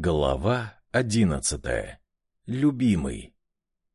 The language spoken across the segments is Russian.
Глава одиннадцатая. Любимый.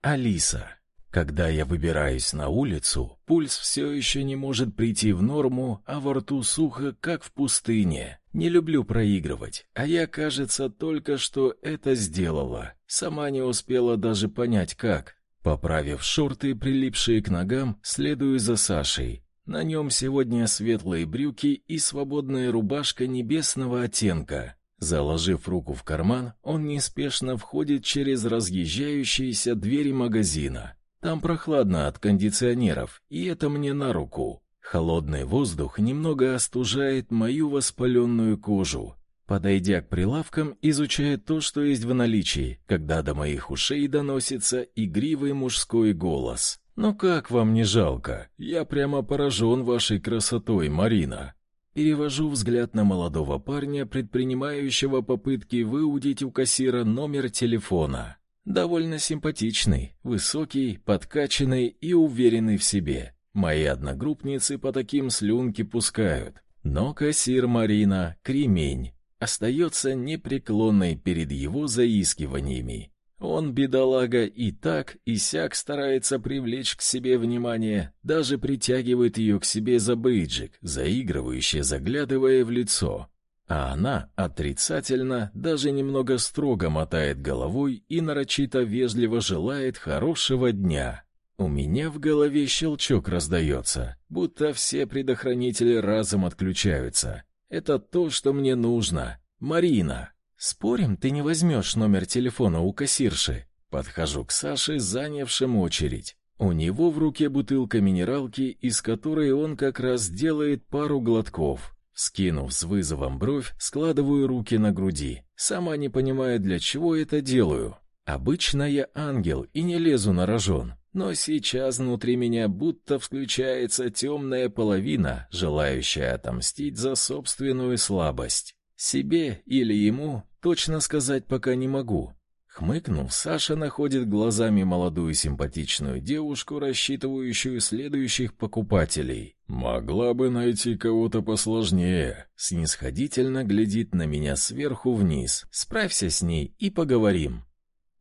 Алиса. Когда я выбираюсь на улицу, пульс все еще не может прийти в норму, а во рту сухо, как в пустыне. Не люблю проигрывать, а я, кажется, только что это сделала. Сама не успела даже понять как. Поправив шорты, прилипшие к ногам, следую за Сашей. На нем сегодня светлые брюки и свободная рубашка небесного оттенка. Заложив руку в карман, он неспешно входит через разъезжающиеся двери магазина. Там прохладно от кондиционеров, и это мне на руку. Холодный воздух немного остужает мою воспаленную кожу. Подойдя к прилавкам, изучает то, что есть в наличии, когда до моих ушей доносится игривый мужской голос. «Ну как вам не жалко? Я прямо поражен вашей красотой, Марина». Перевожу взгляд на молодого парня, предпринимающего попытки выудить у кассира номер телефона. Довольно симпатичный, высокий, подкачанный и уверенный в себе. Мои одногруппницы по таким слюнки пускают. Но кассир Марина — кремень. Остается непреклонной перед его заискиваниями. Он, бедолага, и так, и сяк старается привлечь к себе внимание, даже притягивает ее к себе за бейджик, заигрывающе заглядывая в лицо. А она отрицательно, даже немного строго мотает головой и нарочито вежливо желает хорошего дня. У меня в голове щелчок раздается, будто все предохранители разом отключаются. Это то, что мне нужно. Марина. Спорим, ты не возьмешь номер телефона у кассирши? Подхожу к Саше, занявшим очередь. У него в руке бутылка минералки, из которой он как раз делает пару глотков. Скинув с вызовом бровь, складываю руки на груди. Сама не понимая, для чего это делаю. Обычно я ангел и не лезу на рожон, но сейчас внутри меня будто включается темная половина, желающая отомстить за собственную слабость. Себе или ему точно сказать пока не могу. Хмыкнув, Саша находит глазами молодую симпатичную девушку, рассчитывающую следующих покупателей. Могла бы найти кого-то посложнее. Снисходительно глядит на меня сверху вниз. Справься с ней и поговорим.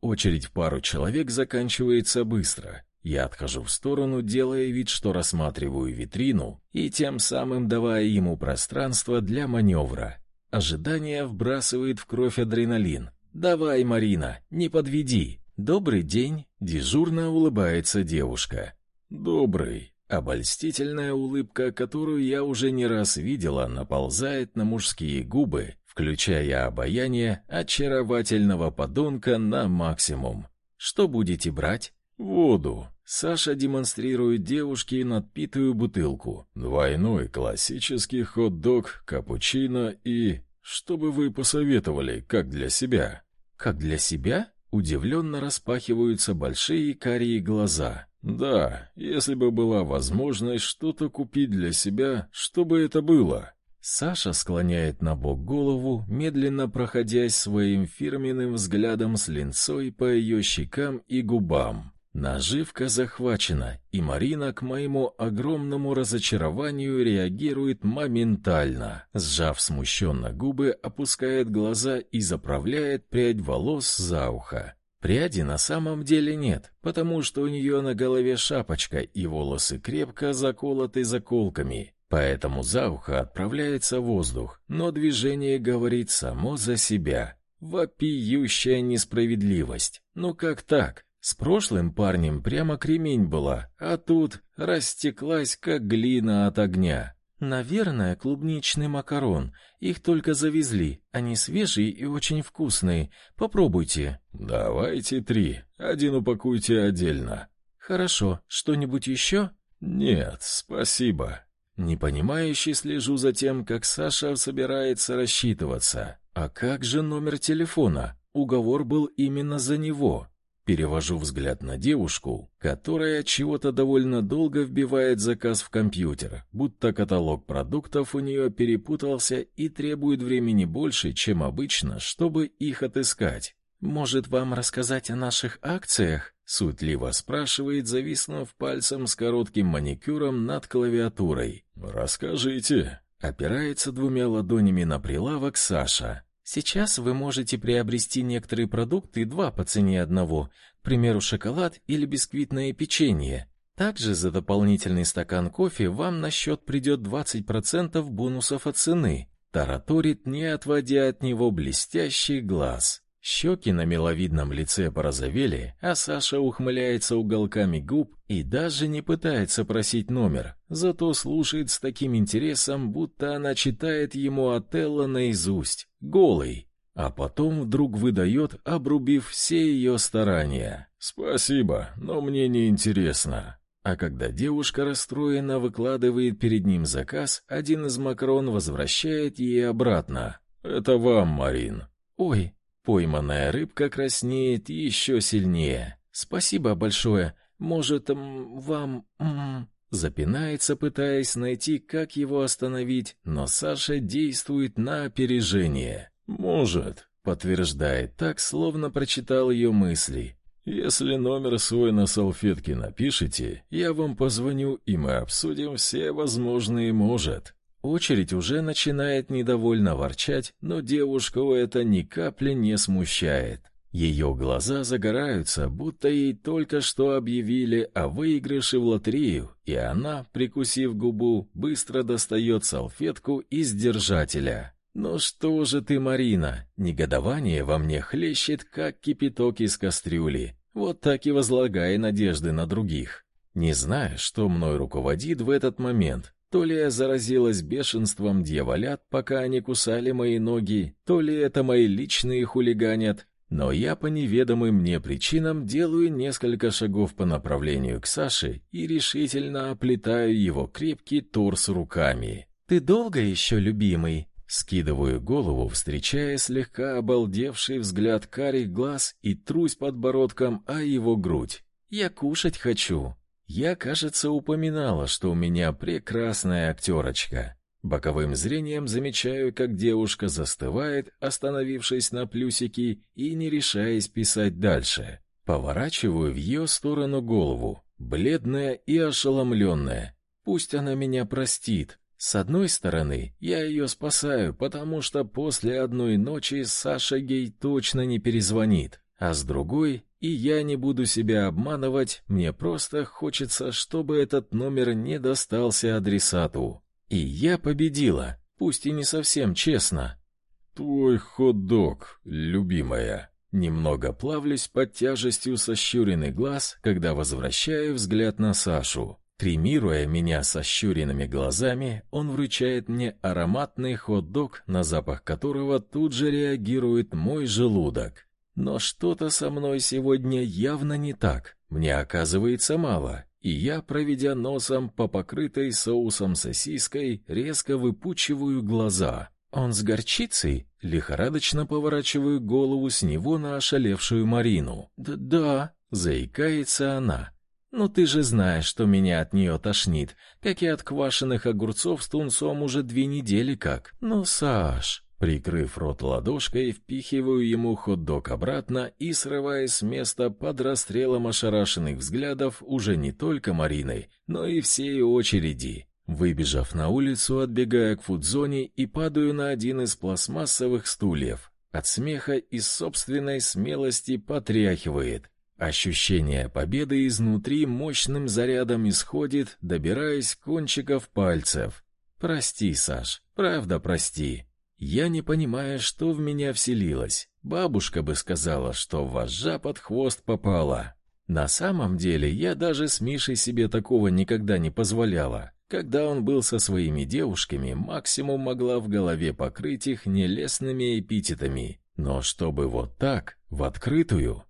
Очередь в пару человек заканчивается быстро. Я отхожу в сторону, делая вид, что рассматриваю витрину, и тем самым давая ему пространство для маневра. Ожидание вбрасывает в кровь адреналин. Давай, Марина, не подведи. Добрый день, дежурно улыбается девушка. Добрый. Обольстительная улыбка, которую я уже не раз видела, наползает на мужские губы, включая обаяние очаровательного подонка на максимум. Что будете брать? Воду. Саша демонстрирует девушке надпитую бутылку. Двойной классический хот-дог, капучино и... Что бы вы посоветовали, как для себя? Как для себя? Удивленно распахиваются большие карие глаза. Да, если бы была возможность что-то купить для себя, что бы это было? Саша склоняет на бок голову, медленно проходясь своим фирменным взглядом с линцой по ее щекам и губам. Наживка захвачена, и Марина к моему огромному разочарованию реагирует моментально. Сжав смущенно губы, опускает глаза и заправляет прядь волос за ухо. Пряди на самом деле нет, потому что у нее на голове шапочка, и волосы крепко заколоты заколками. Поэтому за ухо отправляется воздух, но движение говорит само за себя. Вопиющая несправедливость. Ну как так? С прошлым парнем прямо кремень была, а тут растеклась, как глина от огня. Наверное, клубничный макарон. Их только завезли. Они свежие и очень вкусные. Попробуйте. Давайте три. Один упакуйте отдельно. Хорошо. Что-нибудь еще? Нет, спасибо. Непонимающе слежу за тем, как Саша собирается рассчитываться. А как же номер телефона? Уговор был именно за него. Перевожу взгляд на девушку, которая чего-то довольно долго вбивает заказ в компьютер, будто каталог продуктов у нее перепутался и требует времени больше, чем обычно, чтобы их отыскать. Может, вам рассказать о наших акциях? суетливо спрашивает, зависнув пальцем с коротким маникюром над клавиатурой. Расскажите. Опирается двумя ладонями на прилавок Саша. Сейчас вы можете приобрести некоторые продукты два по цене одного, к примеру, шоколад или бисквитное печенье. Также за дополнительный стакан кофе вам на счет придет 20% бонусов от цены. Тараторит, не отводя от него блестящий глаз. Щеки на миловидном лице порозовели, а Саша ухмыляется уголками губ и даже не пытается просить номер, зато слушает с таким интересом, будто она читает ему Отелло наизусть, голый, а потом вдруг выдает, обрубив все ее старания. «Спасибо, но мне не интересно». А когда девушка расстроена выкладывает перед ним заказ, один из макрон возвращает ей обратно. «Это вам, Марин». «Ой, Пойманная рыбка краснеет еще сильнее. Спасибо большое. Может, вам запинается, пытаясь найти, как его остановить, но Саша действует на опережение. Может, подтверждает так, словно прочитал ее мысли. Если номер свой на салфетке напишите, я вам позвоню, и мы обсудим все возможные может. Очередь уже начинает недовольно ворчать, но девушку это ни капли не смущает. Ее глаза загораются, будто ей только что объявили о выигрыше в лотерею, и она, прикусив губу, быстро достает салфетку из держателя. «Ну что же ты, Марина?» Негодование во мне хлещет, как кипяток из кастрюли. Вот так и возлагай надежды на других. Не знаю, что мной руководит в этот момент, то ли я заразилась бешенством дьяволят, пока они кусали мои ноги, то ли это мои личные хулиганят, но я по неведомым мне причинам делаю несколько шагов по направлению к Саше и решительно оплетаю его крепкий торс руками. «Ты долго еще, любимый?» Скидываю голову, встречая слегка обалдевший взгляд карих глаз и трусь подбородком о его грудь. «Я кушать хочу». Я, кажется, упоминала, что у меня прекрасная актерочка. Боковым зрением замечаю, как девушка застывает, остановившись на плюсике и не решаясь писать дальше. Поворачиваю в ее сторону голову, бледная и ошеломленная. Пусть она меня простит. С одной стороны, я ее спасаю, потому что после одной ночи Саша ей точно не перезвонит. А с другой, и я не буду себя обманывать, мне просто хочется, чтобы этот номер не достался адресату. И я победила, пусть и не совсем честно. Твой хот-дог, любимая. Немного плавлюсь под тяжестью сощуренных глаз, когда возвращаю взгляд на Сашу. Кремируя меня сощуренными глазами, он вручает мне ароматный хот-дог, на запах которого тут же реагирует мой желудок. Но что-то со мной сегодня явно не так. Мне оказывается мало, и я, проведя носом по покрытой соусом сосиской, резко выпучиваю глаза. Он с горчицей? Лихорадочно поворачиваю голову с него на ошалевшую Марину. «Да-да», — заикается она. «Ну ты же знаешь, что меня от нее тошнит, как и от квашеных огурцов с тунцом уже две недели как. Ну, Саш...» Прикрыв рот ладошкой, впихиваю ему хот-дог обратно и срываясь с места под расстрелом ошарашенных взглядов уже не только Мариной, но и всей очереди. Выбежав на улицу, отбегаю к фудзоне и падаю на один из пластмассовых стульев. От смеха и собственной смелости потряхивает. Ощущение победы изнутри мощным зарядом исходит, добираясь кончиков пальцев. Прости, Саш, правда прости. Я не понимаю, что в меня вселилось. Бабушка бы сказала, что вожжа под хвост попала. На самом деле, я даже с Мишей себе такого никогда не позволяла. Когда он был со своими девушками, максимум могла в голове покрыть их нелестными эпитетами. Но чтобы вот так, в открытую...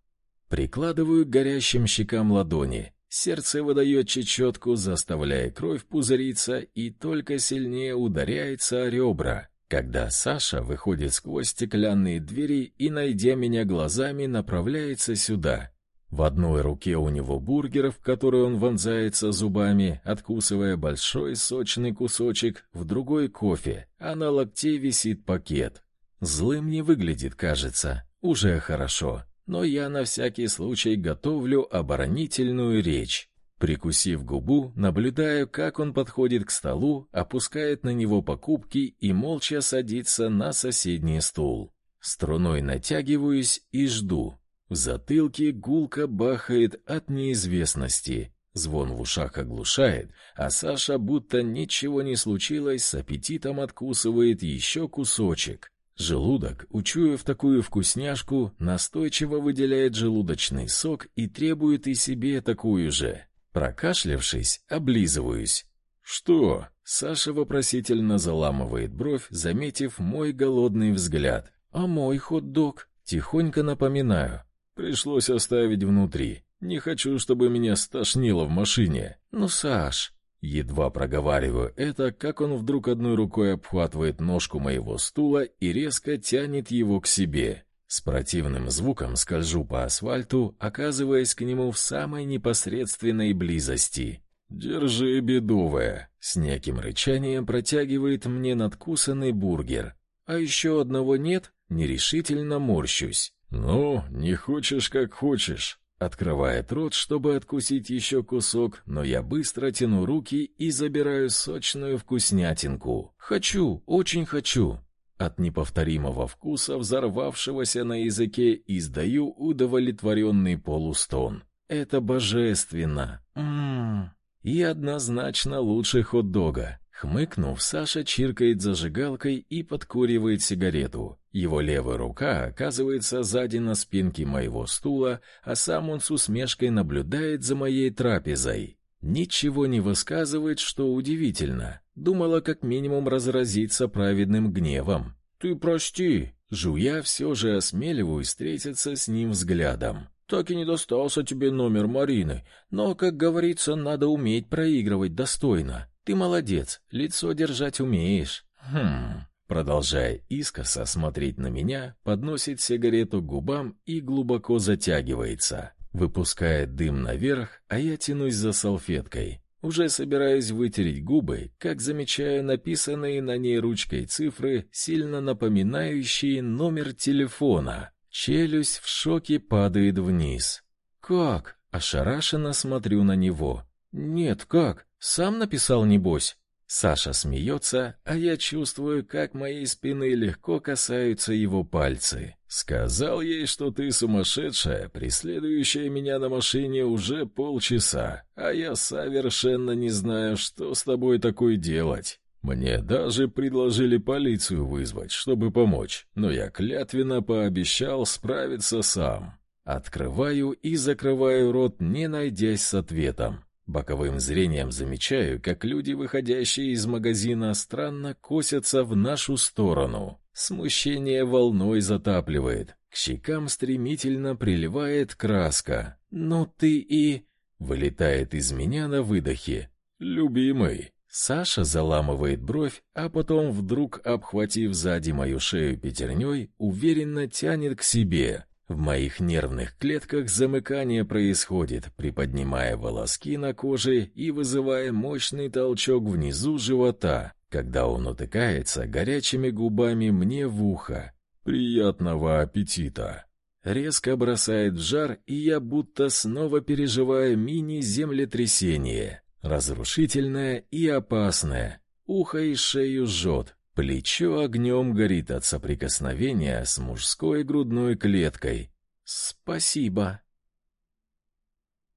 Прикладываю к горящим щекам ладони. Сердце выдает чечетку, заставляя кровь пузыриться, и только сильнее ударяется о ребра когда Саша выходит сквозь стеклянные двери и, найдя меня глазами, направляется сюда. В одной руке у него бургер, в который он вонзается зубами, откусывая большой сочный кусочек, в другой кофе, а на локте висит пакет. Злым не выглядит, кажется. Уже хорошо. Но я на всякий случай готовлю оборонительную речь. Прикусив губу, наблюдаю, как он подходит к столу, опускает на него покупки и молча садится на соседний стул. Струной натягиваюсь и жду. В затылке гулко бахает от неизвестности. Звон в ушах оглушает, а Саша, будто ничего не случилось, с аппетитом откусывает еще кусочек. Желудок, учуяв такую вкусняшку, настойчиво выделяет желудочный сок и требует и себе такую же. Прокашлявшись, облизываюсь. «Что?» — Саша вопросительно заламывает бровь, заметив мой голодный взгляд. «А мой хот-дог?» — тихонько напоминаю. «Пришлось оставить внутри. Не хочу, чтобы меня стошнило в машине. Ну, Саш...» Едва проговариваю это, как он вдруг одной рукой обхватывает ножку моего стула и резко тянет его к себе. С противным звуком скольжу по асфальту, оказываясь к нему в самой непосредственной близости. «Держи, бедовая!» С неким рычанием протягивает мне надкусанный бургер. «А еще одного нет?» Нерешительно морщусь. «Ну, не хочешь, как хочешь». Открывает рот, чтобы откусить еще кусок, но я быстро тяну руки и забираю сочную вкуснятинку. «Хочу, очень хочу!» От неповторимого вкуса, взорвавшегося на языке, издаю удовлетворенный полустон. «Это божественно! Ммм!» И однозначно лучше хот-дога. Хмыкнув, Саша чиркает зажигалкой и подкуривает сигарету. Его левая рука оказывается сзади на спинке моего стула, а сам он с усмешкой наблюдает за моей трапезой. Ничего не высказывает, что удивительно. Думала, как минимум разразиться праведным гневом. «Ты прости!» Жуя все же осмеливаюсь встретиться с ним взглядом. Так и не достался тебе номер Марины, но, как говорится, надо уметь проигрывать достойно. Ты молодец, лицо держать умеешь. Хм. Продолжая искоса смотреть на меня, подносит сигарету к губам и глубоко затягивается. Выпускает дым наверх, а я тянусь за салфеткой. Уже собираюсь вытереть губы, как замечаю написанные на ней ручкой цифры, сильно напоминающие номер телефона. Челюсть в шоке падает вниз. «Как?» — ошарашенно смотрю на него. «Нет, как? Сам написал, небось?» Саша смеется, а я чувствую, как моей спины легко касаются его пальцы. «Сказал ей, что ты сумасшедшая, преследующая меня на машине уже полчаса, а я совершенно не знаю, что с тобой такое делать». Мне даже предложили полицию вызвать, чтобы помочь, но я клятвенно пообещал справиться сам. Открываю и закрываю рот, не найдясь с ответом. Боковым зрением замечаю, как люди, выходящие из магазина, странно косятся в нашу сторону. Смущение волной затапливает. К щекам стремительно приливает краска. «Ну ты и...» Вылетает из меня на выдохе. «Любимый». Саша заламывает бровь, а потом, вдруг обхватив сзади мою шею пятерней, уверенно тянет к себе. В моих нервных клетках замыкание происходит, приподнимая волоски на коже и вызывая мощный толчок внизу живота, когда он утыкается горячими губами мне в ухо. «Приятного аппетита!» Резко бросает в жар, и я будто снова переживаю мини-землетрясение. Разрушительное и опасное. Ухо и шею жжет. Плечо огнем горит от соприкосновения с мужской грудной клеткой. «Спасибо!»